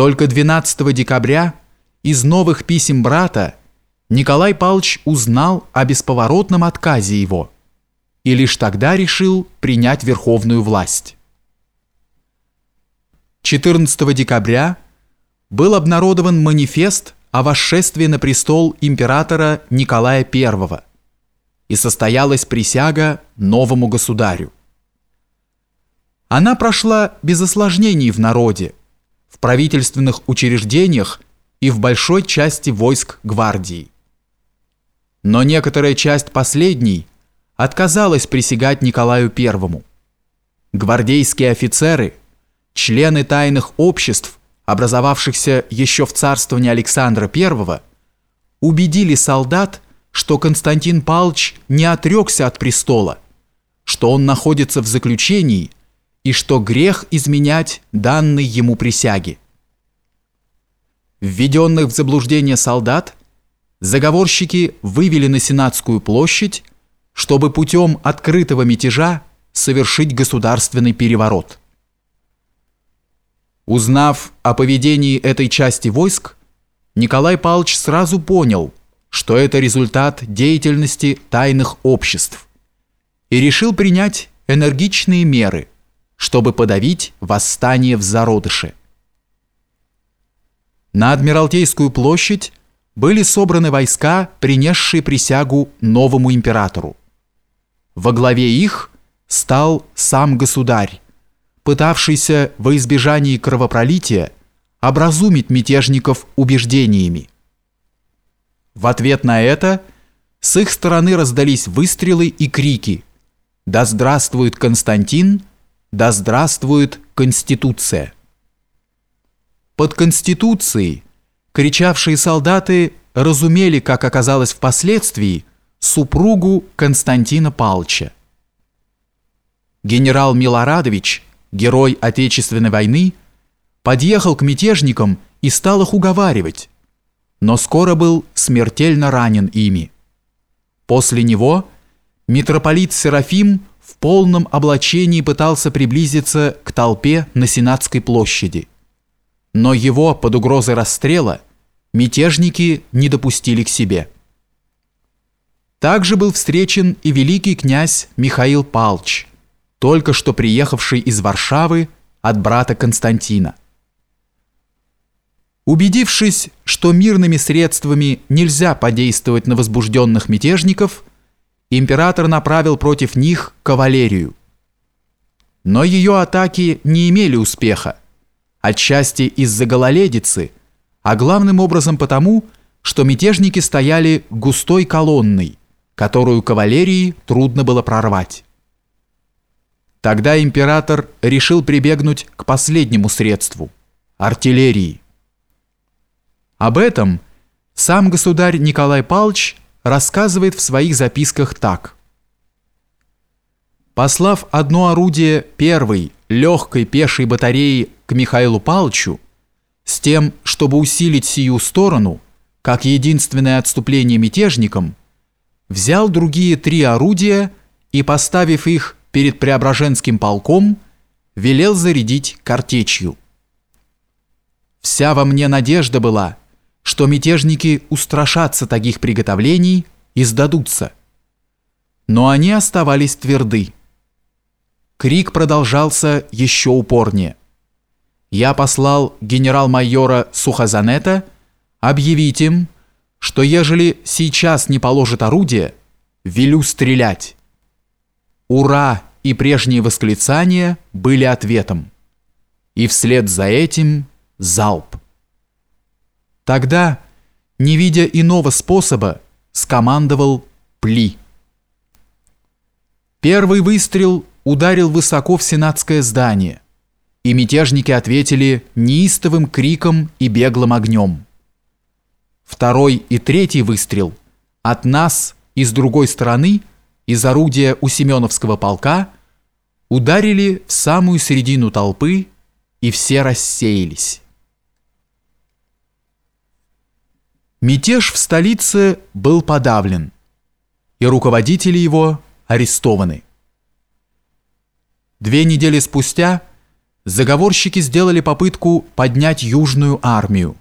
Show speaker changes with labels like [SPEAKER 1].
[SPEAKER 1] Только 12 декабря из новых писем брата Николай Павлович узнал о бесповоротном отказе его и лишь тогда решил принять верховную власть. 14 декабря был обнародован манифест о восшествии на престол императора Николая I и состоялась присяга новому государю. Она прошла без осложнений в народе, правительственных учреждениях и в большой части войск гвардии. Но некоторая часть последней отказалась присягать Николаю I. Гвардейские офицеры, члены тайных обществ, образовавшихся еще в царствовании Александра I, убедили солдат, что Константин Палч не отрекся от престола, что он находится в заключении и что грех изменять данной ему присяги. Введенных в заблуждение солдат заговорщики вывели на Сенатскую площадь, чтобы путем открытого мятежа совершить государственный переворот. Узнав о поведении этой части войск, Николай Павлович сразу понял, что это результат деятельности тайных обществ и решил принять энергичные меры, чтобы подавить восстание в зародыше. На Адмиралтейскую площадь были собраны войска, принесшие присягу новому императору. Во главе их стал сам государь, пытавшийся во избежании кровопролития образумить мятежников убеждениями. В ответ на это с их стороны раздались выстрелы и крики «Да здравствует Константин! Да здравствует Конституция!» Под Конституцией кричавшие солдаты разумели, как оказалось впоследствии, супругу Константина Палча. Генерал Милорадович, герой Отечественной войны, подъехал к мятежникам и стал их уговаривать, но скоро был смертельно ранен ими. После него митрополит Серафим в полном облачении пытался приблизиться к толпе на Сенатской площади. Но его под угрозой расстрела мятежники не допустили к себе. Также был встречен и великий князь Михаил Палч, только что приехавший из Варшавы от брата Константина. Убедившись, что мирными средствами нельзя подействовать на возбужденных мятежников, император направил против них кавалерию. Но ее атаки не имели успеха, отчасти из-за гололедицы, а главным образом потому, что мятежники стояли густой колонной, которую кавалерии трудно было прорвать. Тогда император решил прибегнуть к последнему средству – артиллерии. Об этом сам государь Николай Павлович рассказывает в своих записках так. Послав одно орудие первой легкой пешей батареи к Михаилу Павловичу, с тем, чтобы усилить сию сторону, как единственное отступление мятежникам, взял другие три орудия и, поставив их перед Преображенским полком, велел зарядить картечью. Вся во мне надежда была – что мятежники устрашатся таких приготовлений и сдадутся. Но они оставались тверды. Крик продолжался еще упорнее. Я послал генерал-майора Сухозанета объявить им, что ежели сейчас не положит орудие, велю стрелять. «Ура!» и прежние восклицания были ответом. И вслед за этим залп. Тогда, не видя иного способа, скомандовал «Пли». Первый выстрел ударил высоко в сенатское здание, и мятежники ответили неистовым криком и беглым огнем. Второй и третий выстрел от нас и с другой стороны, из орудия у Семеновского полка, ударили в самую середину толпы, и все рассеялись. Мятеж в столице был подавлен, и руководители его арестованы. Две недели спустя заговорщики сделали попытку поднять Южную армию,